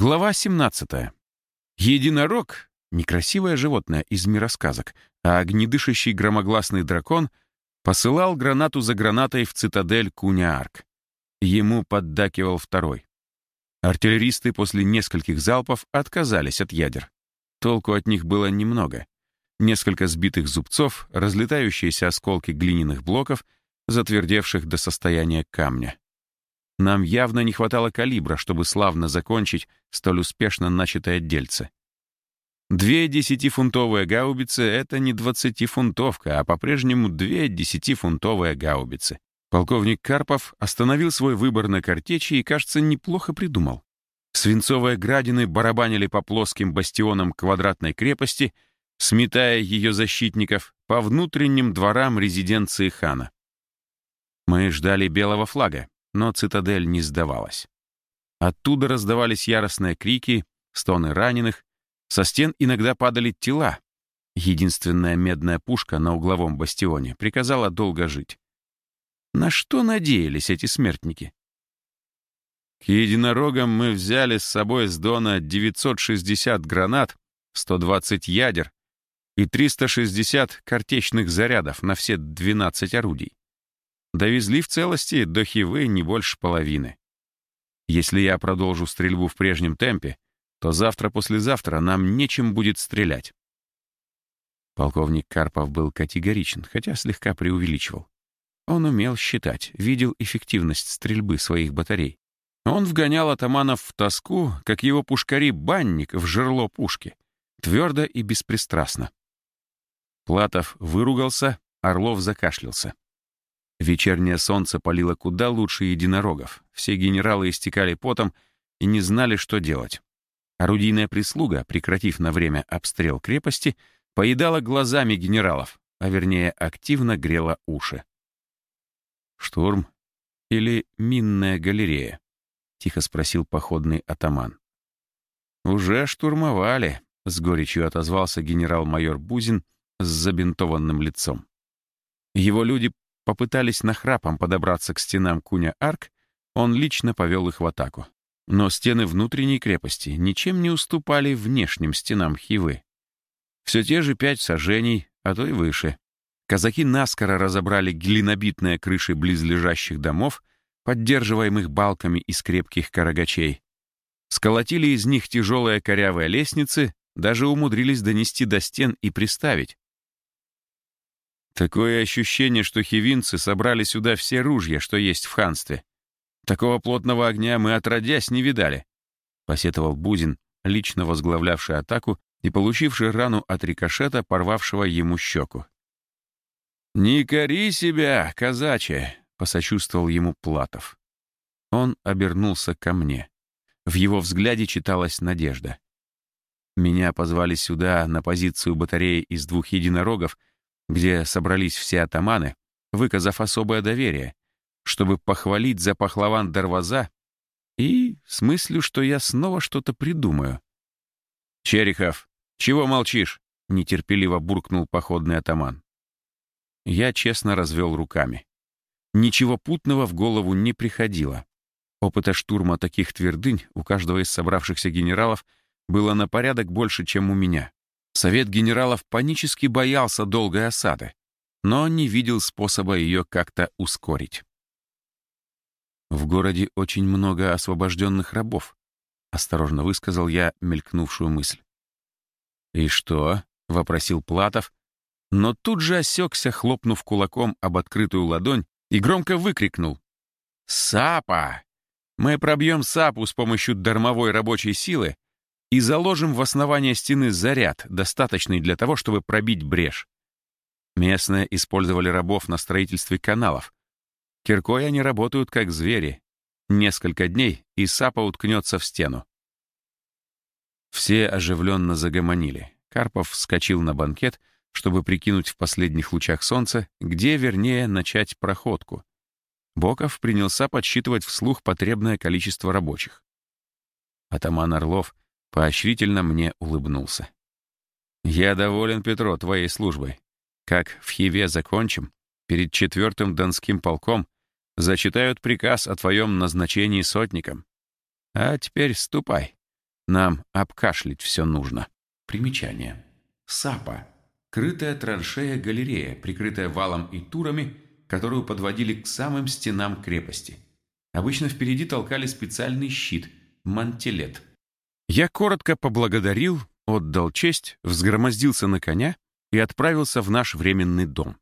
Глава 17. Единорог — некрасивое животное из мира сказок, а огнедышащий громогласный дракон посылал гранату за гранатой в цитадель Куняарк. Ему поддакивал второй. Артиллеристы после нескольких залпов отказались от ядер. Толку от них было немного. Несколько сбитых зубцов, разлетающиеся осколки глиняных блоков, затвердевших до состояния камня. Нам явно не хватало калибра, чтобы славно закончить столь успешно начатое дельце. Две десятифунтовые гаубицы — это не двадцатифунтовка, а по-прежнему две десятифунтовые гаубицы. Полковник Карпов остановил свой выбор на картечи и, кажется, неплохо придумал. Свинцовые градины барабанили по плоским бастионам квадратной крепости, сметая ее защитников по внутренним дворам резиденции хана. Мы ждали белого флага, но цитадель не сдавалась. Оттуда раздавались яростные крики, стоны раненых, со стен иногда падали тела. Единственная медная пушка на угловом бастионе приказала долго жить. На что надеялись эти смертники? К единорогам мы взяли с собой с Дона 960 гранат, 120 ядер и 360 картечных зарядов на все 12 орудий. Довезли в целости до Хивы не больше половины. Если я продолжу стрельбу в прежнем темпе, то завтра-послезавтра нам нечем будет стрелять. Полковник Карпов был категоричен, хотя слегка преувеличивал. Он умел считать, видел эффективность стрельбы своих батарей. Он вгонял атаманов в тоску, как его пушкари-банник в жерло пушки, твердо и беспристрастно. Платов выругался, Орлов закашлялся. Вечернее солнце палило куда лучше единорогов. Все генералы истекали потом и не знали, что делать. Орудийная прислуга, прекратив на время обстрел крепости, поедала глазами генералов, а вернее активно грела уши. «Штурм или минная галерея?» — тихо спросил походный атаман. «Уже штурмовали», — с горечью отозвался генерал-майор Бузин с забинтованным лицом. Его люди попытались нахрапом подобраться к стенам Куня-Арк, он лично повел их в атаку. Но стены внутренней крепости ничем не уступали внешним стенам Хивы. Все те же пять сажений, а то и выше. Казаки наскоро разобрали глинобитные крыши близлежащих домов, поддерживаемых балками из крепких карагачей. Сколотили из них тяжелые корявые лестницы, даже умудрились донести до стен и приставить, Такое ощущение, что хивинцы собрали сюда все ружья, что есть в ханстве. Такого плотного огня мы отродясь не видали, — посетовал Бузин, лично возглавлявший атаку и получивший рану от рикошета, порвавшего ему щеку. «Не кори себя, казачье!» — посочувствовал ему Платов. Он обернулся ко мне. В его взгляде читалась надежда. Меня позвали сюда на позицию батареи из двух единорогов — где собрались все атаманы, выказав особое доверие, чтобы похвалить за пахлаван Дарваза и с мыслью, что я снова что-то придумаю. «Черехов, чего молчишь?» — нетерпеливо буркнул походный атаман. Я честно развел руками. Ничего путного в голову не приходило. Опыта штурма таких твердынь у каждого из собравшихся генералов было на порядок больше, чем у меня. Совет генералов панически боялся долгой осады, но не видел способа ее как-то ускорить. «В городе очень много освобожденных рабов», — осторожно высказал я мелькнувшую мысль. «И что?» — вопросил Платов, но тут же осекся, хлопнув кулаком об открытую ладонь, и громко выкрикнул. «Сапа! Мы пробьем сапу с помощью дармовой рабочей силы, и заложим в основание стены заряд, достаточный для того, чтобы пробить брешь. Местные использовали рабов на строительстве каналов. Киркой они работают как звери. Несколько дней, и сапа уткнется в стену. Все оживленно загомонили. Карпов вскочил на банкет, чтобы прикинуть в последних лучах солнца, где, вернее, начать проходку. Боков принялся подсчитывать вслух потребное количество рабочих. Атаман Орлов Поощрительно мне улыбнулся. «Я доволен, Петро, твоей службой. Как в Хиве закончим, перед четвертым Донским полком зачитают приказ о твоем назначении сотником. А теперь ступай. Нам обкашлять все нужно. Примечание. Сапа. Крытая траншея-галерея, прикрытая валом и турами, которую подводили к самым стенам крепости. Обычно впереди толкали специальный щит – мантилет. Я коротко поблагодарил, отдал честь, взгромоздился на коня и отправился в наш временный дом.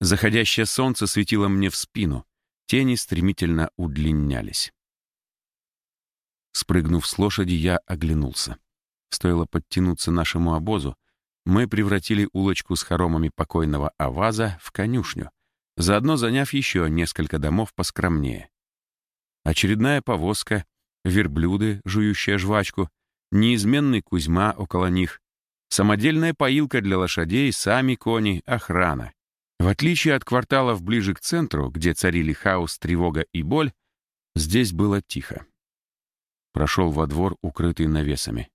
Заходящее солнце светило мне в спину, тени стремительно удлинялись. Спрыгнув с лошади, я оглянулся. Стоило подтянуться нашему обозу, мы превратили улочку с хоромами покойного Аваза в конюшню, заодно заняв еще несколько домов поскромнее. Очередная повозка, верблюды, жующая жвачку, неизменный Кузьма около них, самодельная поилка для лошадей, сами кони, охрана. В отличие от кварталов ближе к центру, где царили хаос, тревога и боль, здесь было тихо. Прошел во двор, укрытый навесами.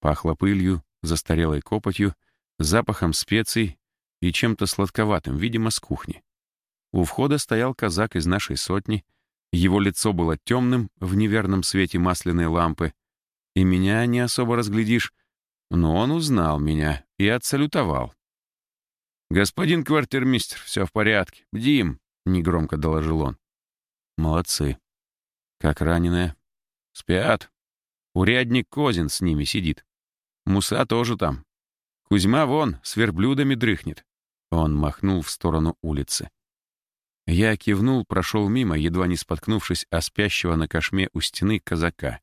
Пахло пылью, застарелой копотью, запахом специй и чем-то сладковатым, видимо, с кухни. У входа стоял казак из нашей сотни, его лицо было темным в неверном свете масляной лампы, и меня не особо разглядишь, но он узнал меня и отсалютовал. «Господин квартирмистр, все в порядке. Бдим», — негромко доложил он. «Молодцы. Как раненая?» «Спят. Урядник Козин с ними сидит. Муса тоже там. Кузьма вон, с верблюдами дрыхнет». Он махнул в сторону улицы. Я кивнул, прошел мимо, едва не споткнувшись о спящего на кошме у стены казака.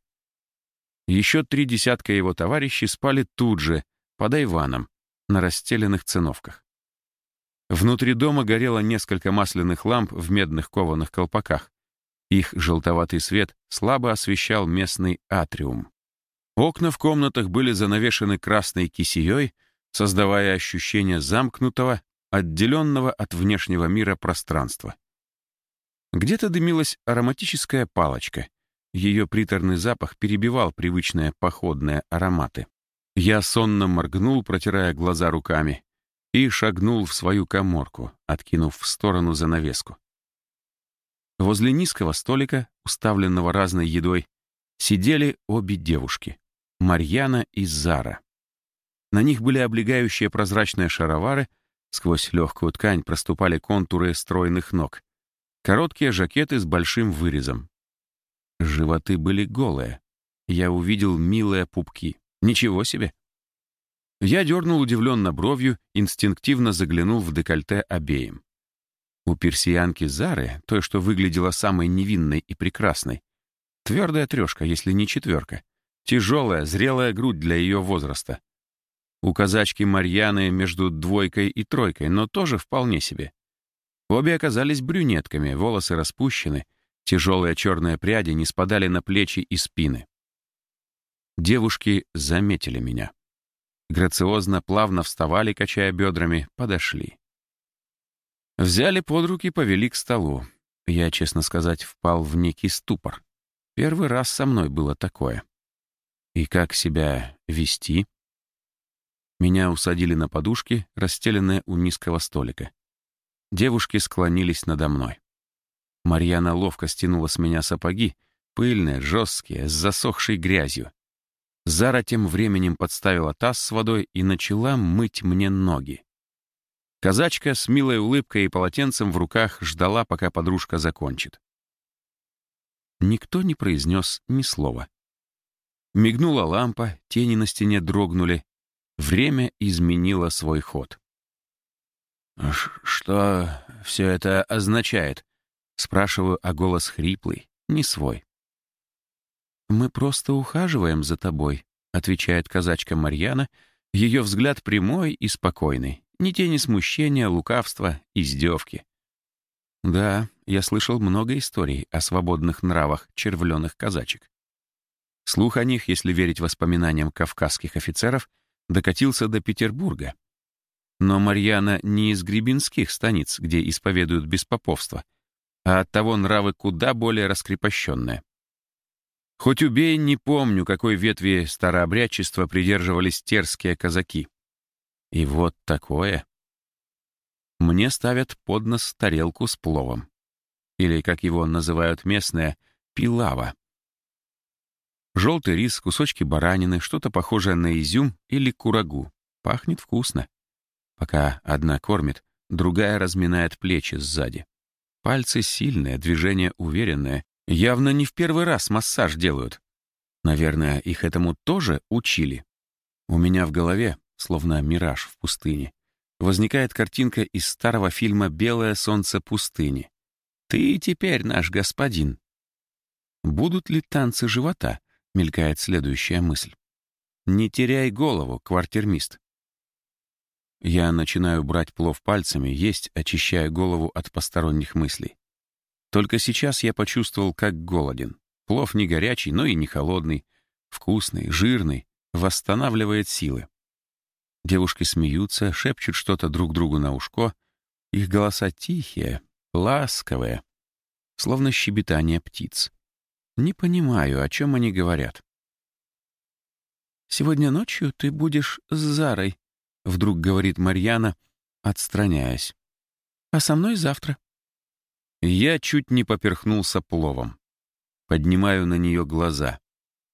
Еще три десятка его товарищей спали тут же, под айваном, на расстеленных циновках. Внутри дома горело несколько масляных ламп в медных кованых колпаках. Их желтоватый свет слабо освещал местный атриум. Окна в комнатах были занавешены красной кисеей, создавая ощущение замкнутого, отделенного от внешнего мира пространства. Где-то дымилась ароматическая палочка. Ее приторный запах перебивал привычные походные ароматы. Я сонно моргнул, протирая глаза руками, и шагнул в свою коморку, откинув в сторону занавеску. Возле низкого столика, уставленного разной едой, сидели обе девушки — Марьяна и Зара. На них были облегающие прозрачные шаровары — Сквозь легкую ткань проступали контуры стройных ног. Короткие жакеты с большим вырезом. Животы были голые. Я увидел милые пупки. Ничего себе! Я дернул удивленно бровью, инстинктивно заглянул в декольте обеим. У персиянки Зары, той, что выглядела самой невинной и прекрасной, твердая трешка, если не четверка, тяжелая, зрелая грудь для ее возраста — у казачки Марьяны между двойкой и тройкой, но тоже вполне себе. Обе оказались брюнетками, волосы распущены, тяжелые черные пряди не спадали на плечи и спины. Девушки заметили меня. Грациозно, плавно вставали, качая бедрами, подошли. Взяли под руки, повели к столу. Я, честно сказать, впал в некий ступор. Первый раз со мной было такое. И как себя вести? Меня усадили на подушки, расстеленные у низкого столика. Девушки склонились надо мной. Марьяна ловко стянула с меня сапоги, пыльные, жесткие, с засохшей грязью. Зара тем временем подставила таз с водой и начала мыть мне ноги. Казачка с милой улыбкой и полотенцем в руках ждала, пока подружка закончит. Никто не произнес ни слова. Мигнула лампа, тени на стене дрогнули, Время изменило свой ход. «Что все это означает?» Спрашиваю, а голос хриплый, не свой. «Мы просто ухаживаем за тобой», — отвечает казачка Марьяна. Ее взгляд прямой и спокойный. Ни тени смущения, лукавства, издевки. Да, я слышал много историй о свободных нравах червленых казачек. Слух о них, если верить воспоминаниям кавказских офицеров — докатился до Петербурга. Но Марьяна не из гребенских станиц, где исповедуют беспоповство, а оттого нравы куда более раскрепощенные. Хоть убей, не помню, какой ветви старообрядчества придерживались терские казаки. И вот такое. Мне ставят под нос тарелку с пловом. Или, как его называют местные, пилава. Желтый рис, кусочки баранины, что-то похожее на изюм или курагу. Пахнет вкусно. Пока одна кормит, другая разминает плечи сзади. Пальцы сильные, движение уверенное. Явно не в первый раз массаж делают. Наверное, их этому тоже учили. У меня в голове, словно мираж в пустыне, возникает картинка из старого фильма «Белое солнце пустыни». «Ты теперь наш господин». «Будут ли танцы живота?» — мелькает следующая мысль. «Не теряй голову, квартирмист». Я начинаю брать плов пальцами, есть, очищая голову от посторонних мыслей. Только сейчас я почувствовал, как голоден. Плов не горячий, но и не холодный. Вкусный, жирный, восстанавливает силы. Девушки смеются, шепчут что-то друг другу на ушко. Их голоса тихие, ласковые, словно щебетание птиц. Не понимаю, о чем они говорят. «Сегодня ночью ты будешь с Зарой», — вдруг говорит Марьяна, отстраняясь. «А со мной завтра». Я чуть не поперхнулся пловом. Поднимаю на нее глаза.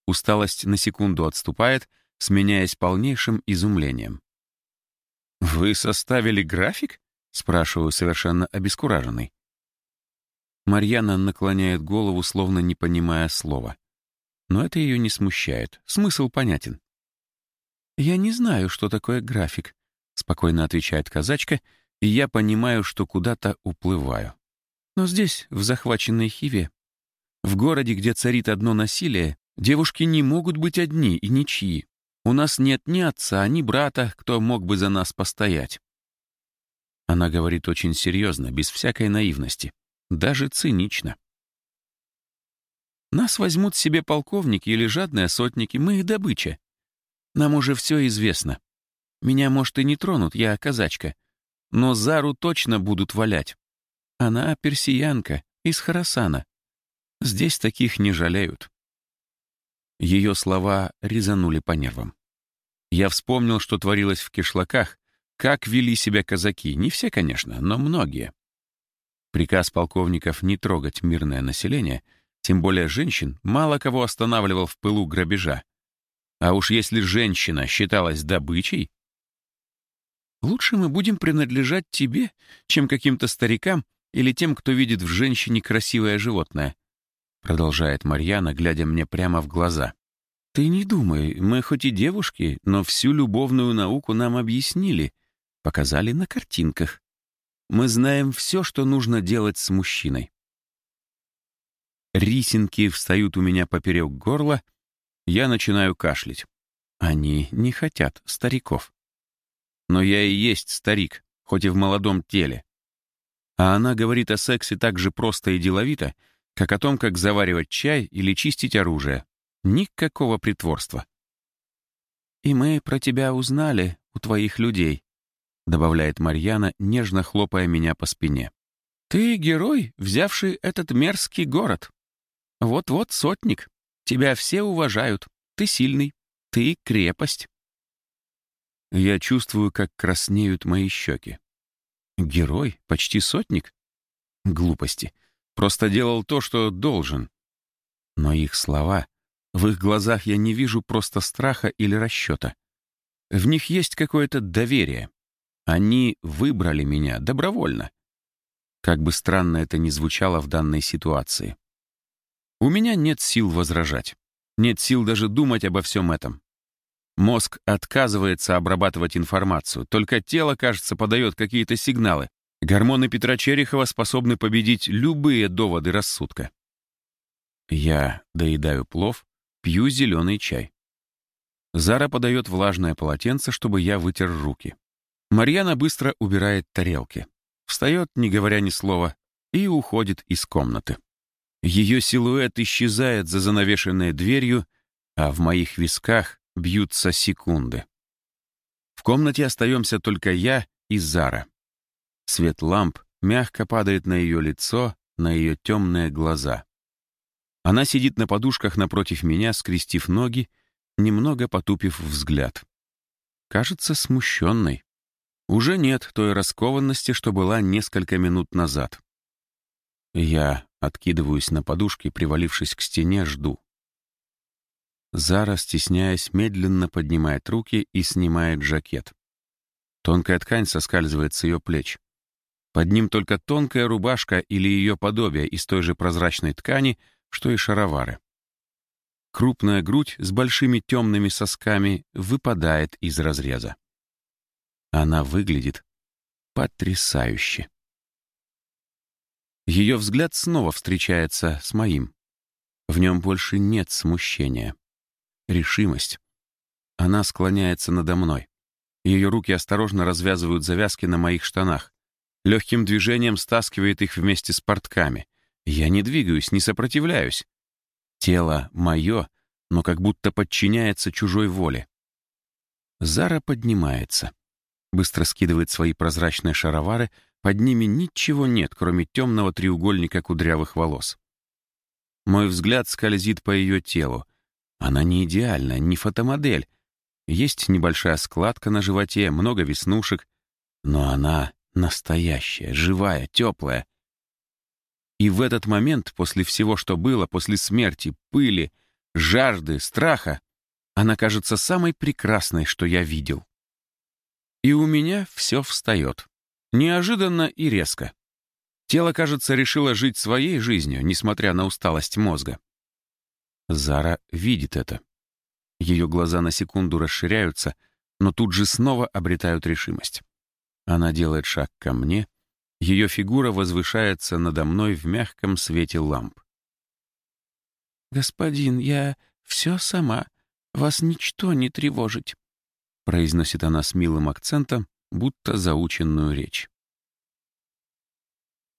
Усталость на секунду отступает, сменяясь полнейшим изумлением. «Вы составили график?» — спрашиваю совершенно обескураженный. Марьяна наклоняет голову, словно не понимая слова. Но это ее не смущает. Смысл понятен. «Я не знаю, что такое график», — спокойно отвечает казачка, и я понимаю, что куда-то уплываю. Но здесь, в захваченной Хиве, в городе, где царит одно насилие, девушки не могут быть одни и ничьи. У нас нет ни отца, ни брата, кто мог бы за нас постоять. Она говорит очень серьезно, без всякой наивности, даже цинично. Нас возьмут себе полковники или жадные сотники, мы их добыча. Нам уже все известно. Меня, может, и не тронут, я казачка. Но Зару точно будут валять. Она персиянка, из Харасана. Здесь таких не жалеют. Ее слова резанули по нервам. Я вспомнил, что творилось в кишлаках, как вели себя казаки. Не все, конечно, но многие. Приказ полковников не трогать мирное население, тем более женщин, мало кого останавливал в пылу грабежа. А уж если женщина считалась добычей, лучше мы будем принадлежать тебе, чем каким-то старикам или тем, кто видит в женщине красивое животное, продолжает Марьяна, глядя мне прямо в глаза. Ты не думай, мы хоть и девушки, но всю любовную науку нам объяснили, показали на картинках. Мы знаем все, что нужно делать с мужчиной. Рисинки встают у меня поперек горла, я начинаю кашлять. Они не хотят стариков. Но я и есть старик, хоть и в молодом теле. А она говорит о сексе так же просто и деловито, как о том, как заваривать чай или чистить оружие. Никакого притворства. «И мы про тебя узнали у твоих людей», добавляет Марьяна, нежно хлопая меня по спине. «Ты герой, взявший этот мерзкий город. Вот-вот сотник. Тебя все уважают. Ты сильный. Ты крепость». Я чувствую, как краснеют мои щеки. Герой? Почти сотник? Глупости. Просто делал то, что должен. Но их слова... В их глазах я не вижу просто страха или расчета. В них есть какое-то доверие. Они выбрали меня добровольно. Как бы странно это ни звучало в данной ситуации. У меня нет сил возражать. Нет сил даже думать обо всем этом. Мозг отказывается обрабатывать информацию, только тело, кажется, подает какие-то сигналы. Гормоны Петра Черехова способны победить любые доводы рассудка. Я доедаю плов, пью зеленый чай. Зара подает влажное полотенце, чтобы я вытер руки. Марьяна быстро убирает тарелки. Встает, не говоря ни слова, и уходит из комнаты. Ее силуэт исчезает за занавешенной дверью, а в моих висках бьются секунды. В комнате остаемся только я и Зара. Свет ламп мягко падает на ее лицо, на ее темные глаза. Она сидит на подушках напротив меня, скрестив ноги, немного потупив взгляд. Кажется смущенной. Уже нет той раскованности, что была несколько минут назад. Я откидываюсь на подушке, привалившись к стене, жду. Зара, стесняясь, медленно поднимает руки и снимает жакет. Тонкая ткань соскальзывает с ее плеч. Под ним только тонкая рубашка или ее подобие из той же прозрачной ткани, что и шаровары. Крупная грудь с большими темными сосками выпадает из разреза. Она выглядит потрясающе. Ее взгляд снова встречается с моим. В нем больше нет смущения. Решимость. Она склоняется надо мной. Ее руки осторожно развязывают завязки на моих штанах. Легким движением стаскивает их вместе с портками. Я не двигаюсь, не сопротивляюсь. Тело мое, но как будто подчиняется чужой воле. Зара поднимается. Быстро скидывает свои прозрачные шаровары, под ними ничего нет, кроме темного треугольника кудрявых волос. Мой взгляд скользит по ее телу. Она не идеальна, не фотомодель. Есть небольшая складка на животе, много веснушек, но она настоящая, живая, теплая. И в этот момент, после всего, что было, после смерти, пыли, жажды, страха, она кажется самой прекрасной, что я видел. И у меня все встает. Неожиданно и резко. Тело, кажется, решило жить своей жизнью, несмотря на усталость мозга. Зара видит это. Ее глаза на секунду расширяются, но тут же снова обретают решимость. Она делает шаг ко мне, ее фигура возвышается надо мной в мягком свете ламп. «Господин, я все сама. Вас ничто не тревожить», — произносит она с милым акцентом, будто заученную речь.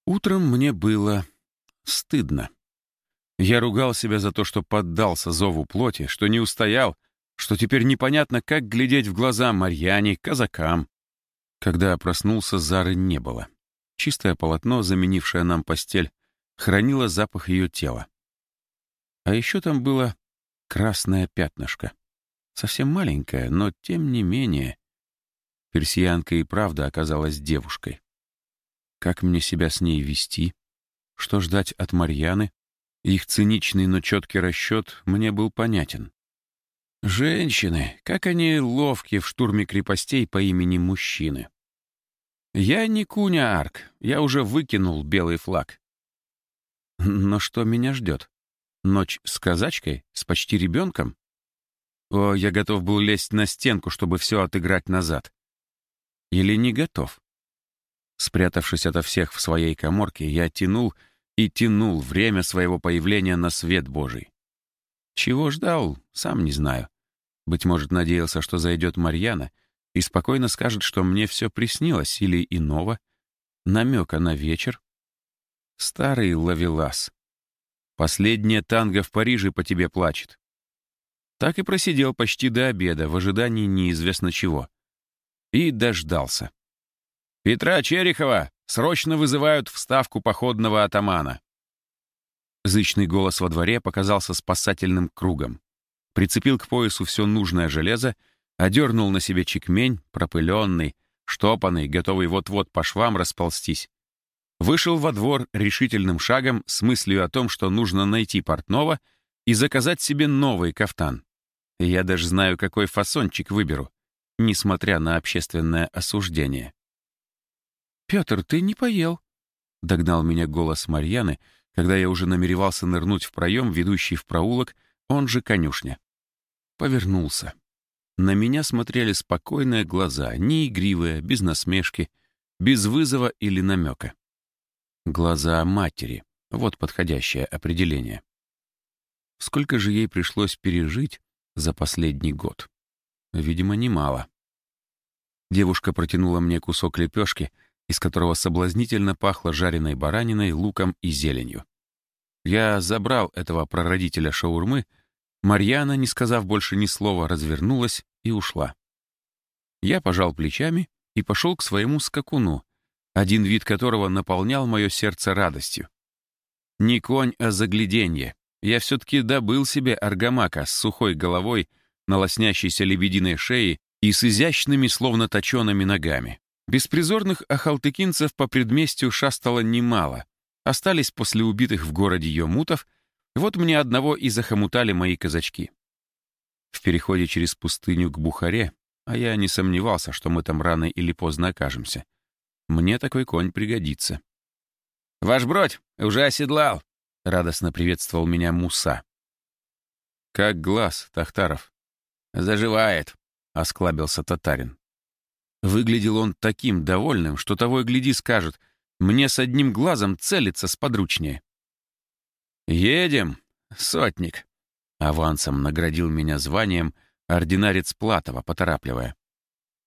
Утром мне было стыдно. Я ругал себя за то, что поддался зову плоти, что не устоял, что теперь непонятно, как глядеть в глаза Марьяне, казакам. Когда проснулся, Зары не было. Чистое полотно, заменившее нам постель, хранило запах ее тела. А еще там было красное пятнышко. Совсем маленькое, но тем не менее. Персиянка и правда оказалась девушкой. Как мне себя с ней вести? Что ждать от Марьяны? Их циничный, но четкий расчет мне был понятен. Женщины, как они ловки в штурме крепостей по имени мужчины. Я не Куня Арк, я уже выкинул белый флаг. Но что меня ждет? Ночь с казачкой? С почти ребенком? О, я готов был лезть на стенку, чтобы все отыграть назад. Или не готов? Спрятавшись ото всех в своей коморке, я тянул и тянул время своего появления на свет Божий. Чего ждал, сам не знаю. Быть может, надеялся, что зайдет Марьяна и спокойно скажет, что мне все приснилось или иного, намека на вечер. Старый ловелас. Последняя танго в Париже по тебе плачет. Так и просидел почти до обеда в ожидании неизвестно чего. И дождался. «Петра Черехова срочно вызывают в ставку походного атамана». Зычный голос во дворе показался спасательным кругом. Прицепил к поясу все нужное железо, одернул на себе чекмень, пропыленный, штопанный, готовый вот-вот по швам расползтись. Вышел во двор решительным шагом с мыслью о том, что нужно найти портного и заказать себе новый кафтан. Я даже знаю, какой фасончик выберу несмотря на общественное осуждение. «Петр, ты не поел», — догнал меня голос Марьяны, когда я уже намеревался нырнуть в проем, ведущий в проулок, он же конюшня. Повернулся. На меня смотрели спокойные глаза, не игривые, без насмешки, без вызова или намека. Глаза матери — вот подходящее определение. Сколько же ей пришлось пережить за последний год? Видимо, немало. Девушка протянула мне кусок лепешки, из которого соблазнительно пахло жареной бараниной, луком и зеленью. Я забрал этого прародителя шаурмы, Марьяна, не сказав больше ни слова, развернулась и ушла. Я пожал плечами и пошел к своему скакуну, один вид которого наполнял мое сердце радостью. Не конь, а загляденье. Я все-таки добыл себе аргамака с сухой головой на лоснящейся лебединой шее и с изящными, словно точеными ногами. Беспризорных ахалтыкинцев по предместью шастало немало. Остались после убитых в городе йомутов, вот мне одного и захомутали мои казачки. в переходе через пустыню к Бухаре, а я не сомневался, что мы там рано или поздно окажемся. Мне такой конь пригодится. «Ваш бродь уже оседлал!» — радостно приветствовал меня Муса. «Как глаз, Тахтаров?» «Заживает», — осклабился татарин. Выглядел он таким довольным, что того и гляди скажет, мне с одним глазом целиться сподручнее. «Едем, сотник», — авансом наградил меня званием ординарец Платова, поторапливая.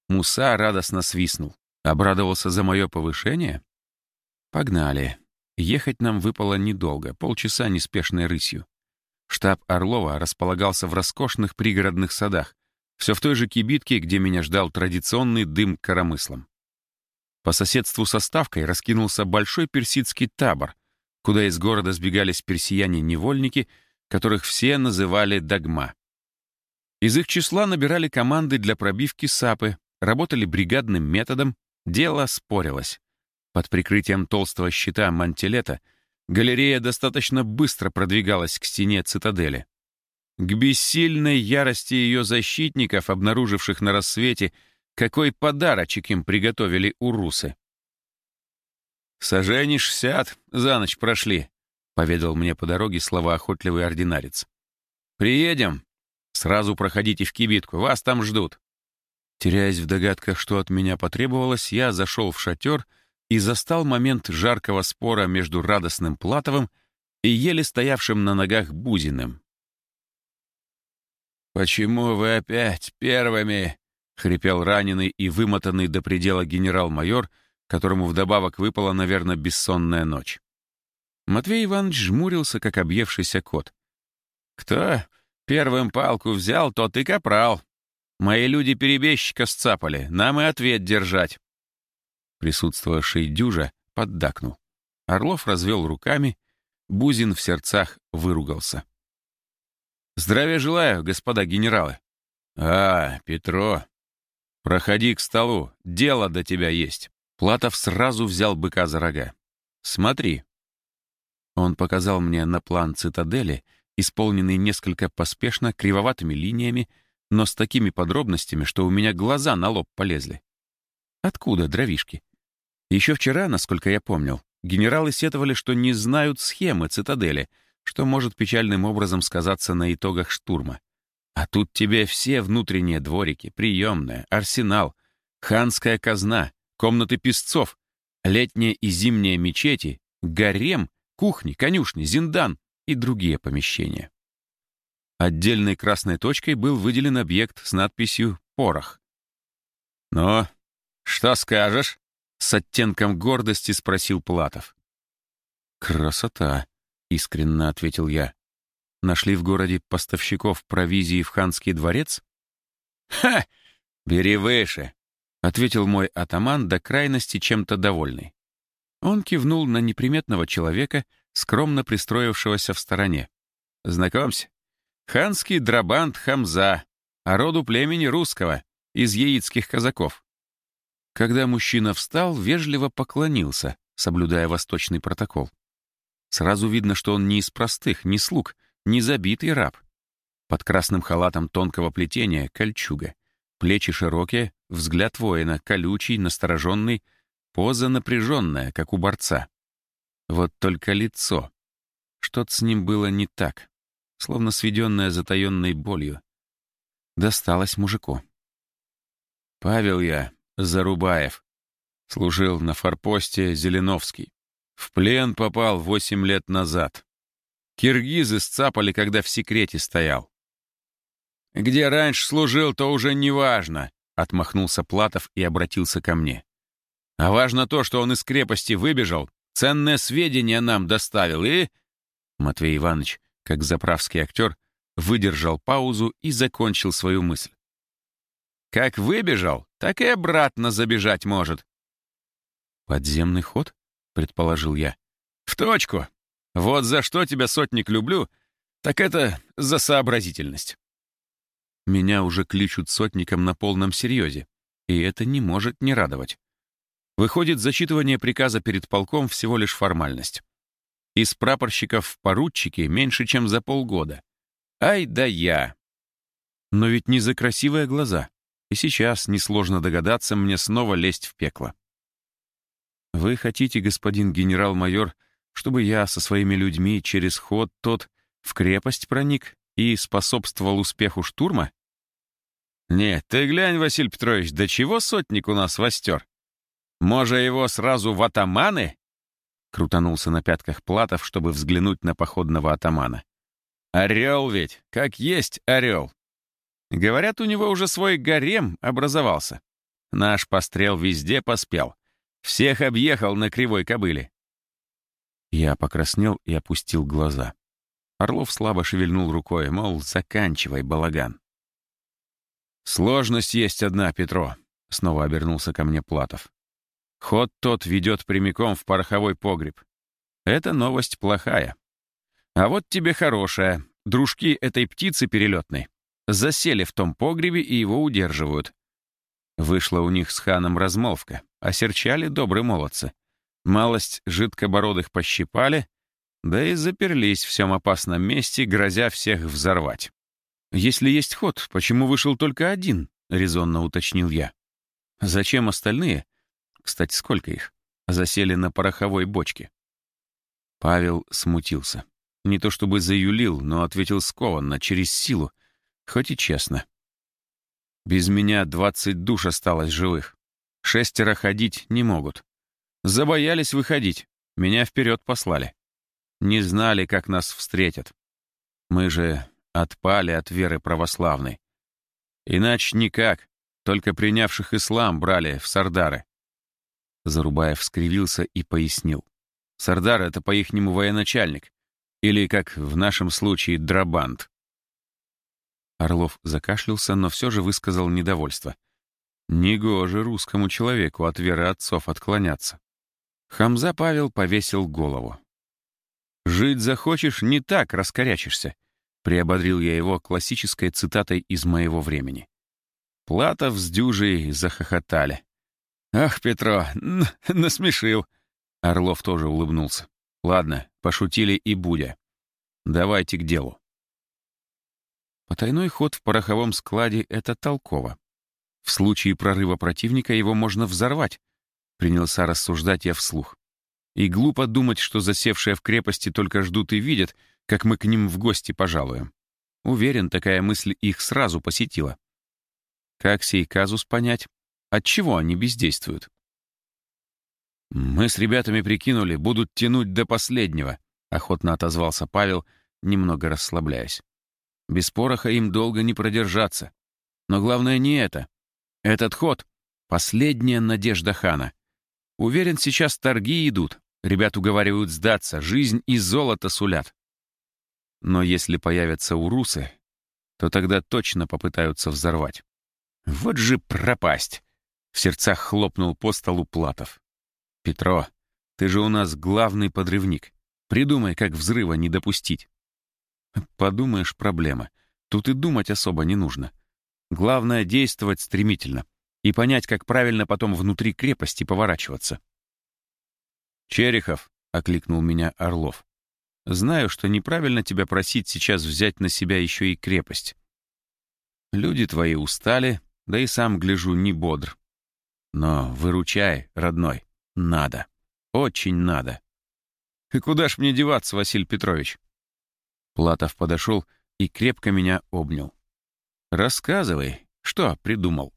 Муса радостно свистнул. Обрадовался за мое повышение? Погнали. Ехать нам выпало недолго, полчаса неспешной рысью. Штаб Орлова располагался в роскошных пригородных садах, все в той же кибитке, где меня ждал традиционный дым коромыслом. По соседству со ставкой раскинулся большой персидский табор, куда из города сбегались персияне-невольники, которых все называли «догма». Из их числа набирали команды для пробивки сапы, работали бригадным методом, дело спорилось. Под прикрытием толстого щита мантилета галерея достаточно быстро продвигалась к стене цитадели. К бессильной ярости ее защитников, обнаруживших на рассвете, какой подарочек им приготовили урусы. «Сожжений шестьдесят за ночь прошли», — поведал мне по дороге словоохотливый ординарец. «Приедем. Сразу проходите в кибитку, вас там ждут». Теряясь в догадках, что от меня потребовалось, я зашел в шатер и застал момент жаркого спора между радостным Платовым и еле стоявшим на ногах Бузиным. «Почему вы опять первыми?» — хрипел раненый и вымотанный до предела генерал-майор, которому вдобавок выпала, наверное, бессонная ночь. Матвей Иванович жмурился, как объевшийся кот. «Кто первым палку взял, тот и капрал. Мои люди перебежчика сцапали, нам и ответ держать». Присутствовавший дюжа поддакнул. Орлов развел руками, Бузин в сердцах выругался. Здравия желаю, господа генералы. А, Петро. Проходи к столу, дело до тебя есть. Платов сразу взял быка за рога. Смотри. Он показал мне на план цитадели, исполненный несколько поспешно, кривоватыми линиями, но с такими подробностями, что у меня глаза на лоб полезли. Откуда дровишки? Еще вчера, насколько я помнил, генералы сетовали, что не знают схемы цитадели — что может печальным образом сказаться на итогах штурма. А тут тебе все внутренние дворики, приемная, арсенал, ханская казна, комнаты песцов, летние и зимние мечети, гарем, кухни, конюшни, зиндан и другие помещения. Отдельной красной точкой был выделен объект с надписью «Порох». «Ну, что скажешь?» — с оттенком гордости спросил Платов. «Красота!» искренне ответил я. Нашли в городе поставщиков провизии в ханский дворец? Ха! Бери выше, ответил мой атаман до крайности чем-то довольный. Он кивнул на неприметного человека, скромно пристроившегося в стороне. «Знакомься, ханский драбант Хамза, а роду племени русского, из яицких казаков». Когда мужчина встал, вежливо поклонился, соблюдая восточный протокол. Сразу видно, что он не из простых, не слуг, не забитый раб. Под красным халатом тонкого плетения — кольчуга. Плечи широкие, взгляд воина, колючий, настороженный, поза напряженная, как у борца. Вот только лицо. Что-то с ним было не так, словно сведенное затаенной болью. Досталось мужику. Павел я, Зарубаев. Служил на форпосте Зеленовский. В плен попал восемь лет назад. Киргизы сцапали, когда в секрете стоял. «Где раньше служил, то уже не важно», — отмахнулся Платов и обратился ко мне. «А важно то, что он из крепости выбежал, ценное сведения нам доставил и...» Матвей Иванович, как заправский актер, выдержал паузу и закончил свою мысль. «Как выбежал, так и обратно забежать может». «Подземный ход?» — предположил я. «В точку! Вот за что тебя, сотник, люблю, так это за сообразительность». Меня уже кличут сотником на полном серьезе, и это не может не радовать. Выходит, зачитывание приказа перед полком всего лишь формальность. Из прапорщиков в поручики меньше, чем за полгода. Ай да я! Но ведь не за красивые глаза. И сейчас, несложно догадаться, мне снова лезть в пекло. Вы хотите, господин генерал-майор, чтобы я со своими людьми через ход тот в крепость проник и способствовал успеху штурма? Нет, ты глянь, Василий Петрович, до чего сотник у нас востер? Може, его сразу в атаманы? Крутанулся на пятках Платов, чтобы взглянуть на походного атамана. Орел ведь, как есть орел. Говорят, у него уже свой гарем образовался. Наш пострел везде поспел. Всех объехал на кривой кобыле. Я покраснел и опустил глаза. Орлов слабо шевельнул рукой, мол, заканчивай балаган. «Сложность есть одна, Петро», — снова обернулся ко мне Платов. «Ход тот ведет прямиком в пороховой погреб. Это новость плохая. А вот тебе хорошая. Дружки этой птицы перелетной засели в том погребе и его удерживают. Вышла у них с ханом размолвка, осерчали добрые молодцы. Малость жидкобородых пощипали, да и заперлись в всем опасном месте, грозя всех взорвать. «Если есть ход, почему вышел только один?» — резонно уточнил я. «Зачем остальные? Кстати, сколько их? Засели на пороховой бочке». Павел смутился. Не то чтобы заюлил, но ответил скованно, через силу, Хоть и честно. Без меня двадцать душ осталось живых. Шестеро ходить не могут. Забоялись выходить. Меня вперед послали. Не знали, как нас встретят. Мы же отпали от веры православной. Иначе никак, только принявших ислам брали в сардары. Зарубаев скривился и пояснил. Сардар — это по-ихнему военачальник. Или, как в нашем случае, драбант. Орлов закашлялся, но все же высказал недовольство. Негоже русскому человеку от веры отцов отклоняться. Хамза Павел повесил голову. «Жить захочешь, не так раскорячишься», — приободрил я его классической цитатой из моего времени. Платов с Дюжей захохотали. «Ах, Петро, насмешил!» Орлов тоже улыбнулся. «Ладно, пошутили и будя. Давайте к делу». Потайной ход в пороховом складе — это толково. В случае прорыва противника его можно взорвать, принялся рассуждать я вслух. И глупо думать, что засевшие в крепости только ждут и видят, как мы к ним в гости пожалуем. Уверен, такая мысль их сразу посетила. Как сей казус понять? Отчего они бездействуют? «Мы с ребятами прикинули, будут тянуть до последнего», — охотно отозвался Павел, немного расслабляясь. Без пороха им долго не продержаться. Но главное не это. Этот ход — последняя надежда хана. Уверен, сейчас торги идут. Ребят уговаривают сдаться, жизнь и золото сулят. Но если появятся урусы, то тогда точно попытаются взорвать. Вот же пропасть! В сердцах хлопнул по столу Платов. «Петро, ты же у нас главный подрывник. Придумай, как взрыва не допустить». Подумаешь, проблема. Тут и думать особо не нужно. Главное — действовать стремительно и понять, как правильно потом внутри крепости поворачиваться. «Черехов», — окликнул меня Орлов, — «знаю, что неправильно тебя просить сейчас взять на себя еще и крепость. Люди твои устали, да и сам, гляжу, не бодр. Но выручай, родной, надо, очень надо». «И куда ж мне деваться, Василий Петрович?» Платов подошел и крепко меня обнял. «Рассказывай, что придумал?»